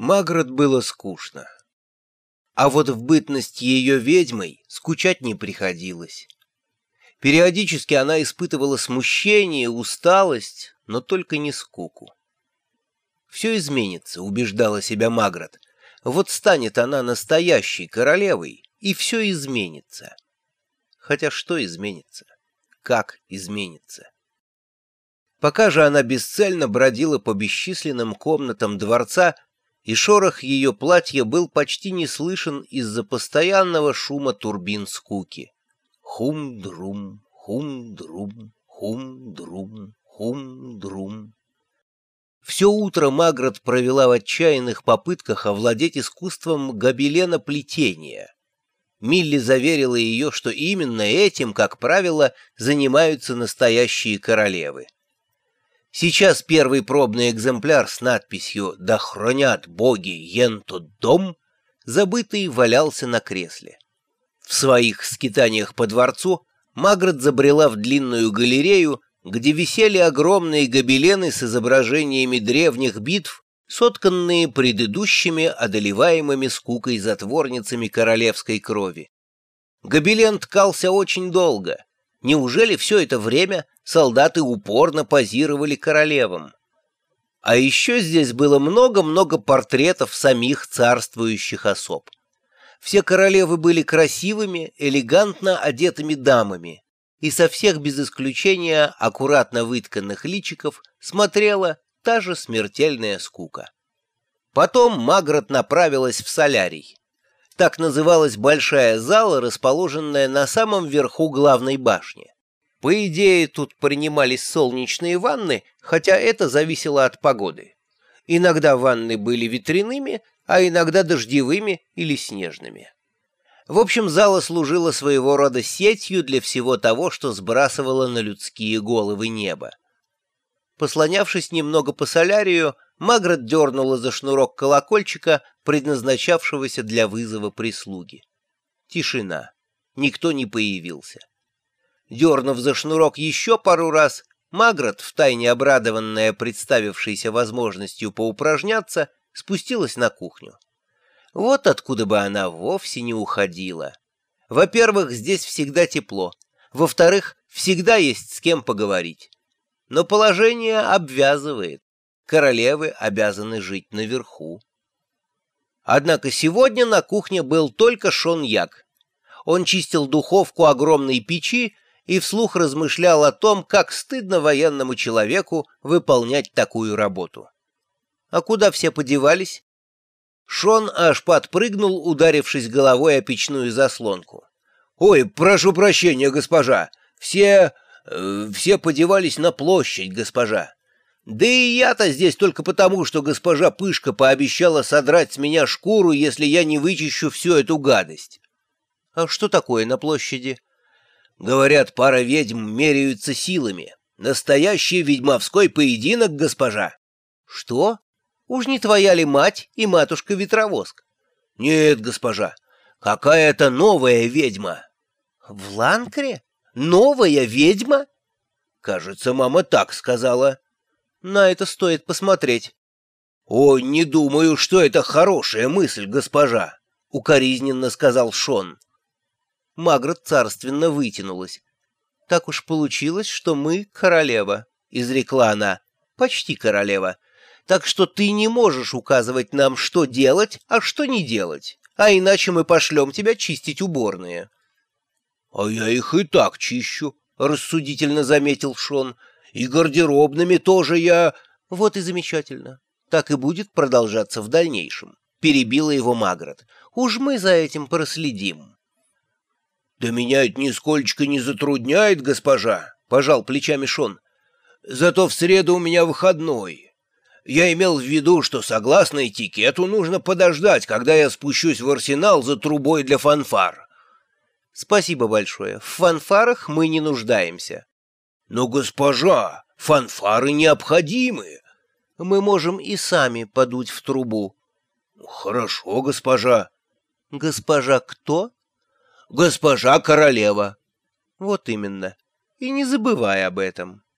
Маград было скучно. А вот в бытность ее ведьмой скучать не приходилось. Периодически она испытывала смущение, усталость, но только не скуку. «Все изменится», — убеждала себя Маград. «Вот станет она настоящей королевой, и все изменится». Хотя что изменится? Как изменится? Пока же она бесцельно бродила по бесчисленным комнатам дворца, и шорох ее платья был почти не слышен из-за постоянного шума турбин скуки. Хум-друм, хум-друм, хум-друм, хум-друм. Все утро Маград провела в отчаянных попытках овладеть искусством гобелена плетения. Милли заверила ее, что именно этим, как правило, занимаются настоящие королевы. Сейчас первый пробный экземпляр с надписью «Да хранят боги ентот дом» забытый валялся на кресле. В своих скитаниях по дворцу Маград забрела в длинную галерею, где висели огромные гобелены с изображениями древних битв, сотканные предыдущими одолеваемыми скукой затворницами королевской крови. Гобелен ткался очень долго — Неужели все это время солдаты упорно позировали королевам? А еще здесь было много-много портретов самих царствующих особ. Все королевы были красивыми, элегантно одетыми дамами, и со всех без исключения аккуратно вытканных личиков смотрела та же смертельная скука. Потом Магрот направилась в солярий. Так называлась большая зала, расположенная на самом верху главной башни. По идее, тут принимались солнечные ванны, хотя это зависело от погоды. Иногда ванны были ветряными, а иногда дождевыми или снежными. В общем, зала служила своего рода сетью для всего того, что сбрасывало на людские головы небо. Послонявшись немного по солярию, Маград дернула за шнурок колокольчика, предназначавшегося для вызова прислуги. Тишина. Никто не появился. Дернув за шнурок еще пару раз, Маград, втайне обрадованная представившейся возможностью поупражняться, спустилась на кухню. Вот откуда бы она вовсе не уходила. Во-первых, здесь всегда тепло. Во-вторых, всегда есть с кем поговорить. Но положение обвязывает королевы обязаны жить наверху. Однако сегодня на кухне был только Шон Як. Он чистил духовку огромной печи и вслух размышлял о том, как стыдно военному человеку выполнять такую работу. А куда все подевались? Шон аж подпрыгнул, ударившись головой о печную заслонку. «Ой, прошу прощения, госпожа! Все... Э, все подевались на площадь, госпожа. Да и я-то здесь только потому, что госпожа Пышка пообещала содрать с меня шкуру, если я не вычищу всю эту гадость. А что такое на площади? Говорят, пара ведьм меряются силами. Настоящий ведьмовской поединок, госпожа. Что? Уж не твоя ли мать и матушка-ветровоск? Нет, госпожа, какая-то новая ведьма. В Ланкре? Новая ведьма? Кажется, мама так сказала. На это стоит посмотреть. — Ой, не думаю, что это хорошая мысль, госпожа, — укоризненно сказал Шон. Магрот царственно вытянулась. — Так уж получилось, что мы королева, — изрекла она, — почти королева. Так что ты не можешь указывать нам, что делать, а что не делать, а иначе мы пошлем тебя чистить уборные. — А я их и так чищу, — рассудительно заметил Шон, — и гардеробными тоже я... Вот и замечательно. Так и будет продолжаться в дальнейшем. Перебила его Маград. Уж мы за этим проследим. Да меня это нисколько не затрудняет, госпожа, пожал плечами Шон. Зато в среду у меня выходной. Я имел в виду, что согласно этикету нужно подождать, когда я спущусь в арсенал за трубой для фанфар. Спасибо большое. В фанфарах мы не нуждаемся. «Но, госпожа, фанфары необходимы. Мы можем и сами подуть в трубу». «Хорошо, госпожа». «Госпожа кто?» «Госпожа королева». «Вот именно. И не забывай об этом».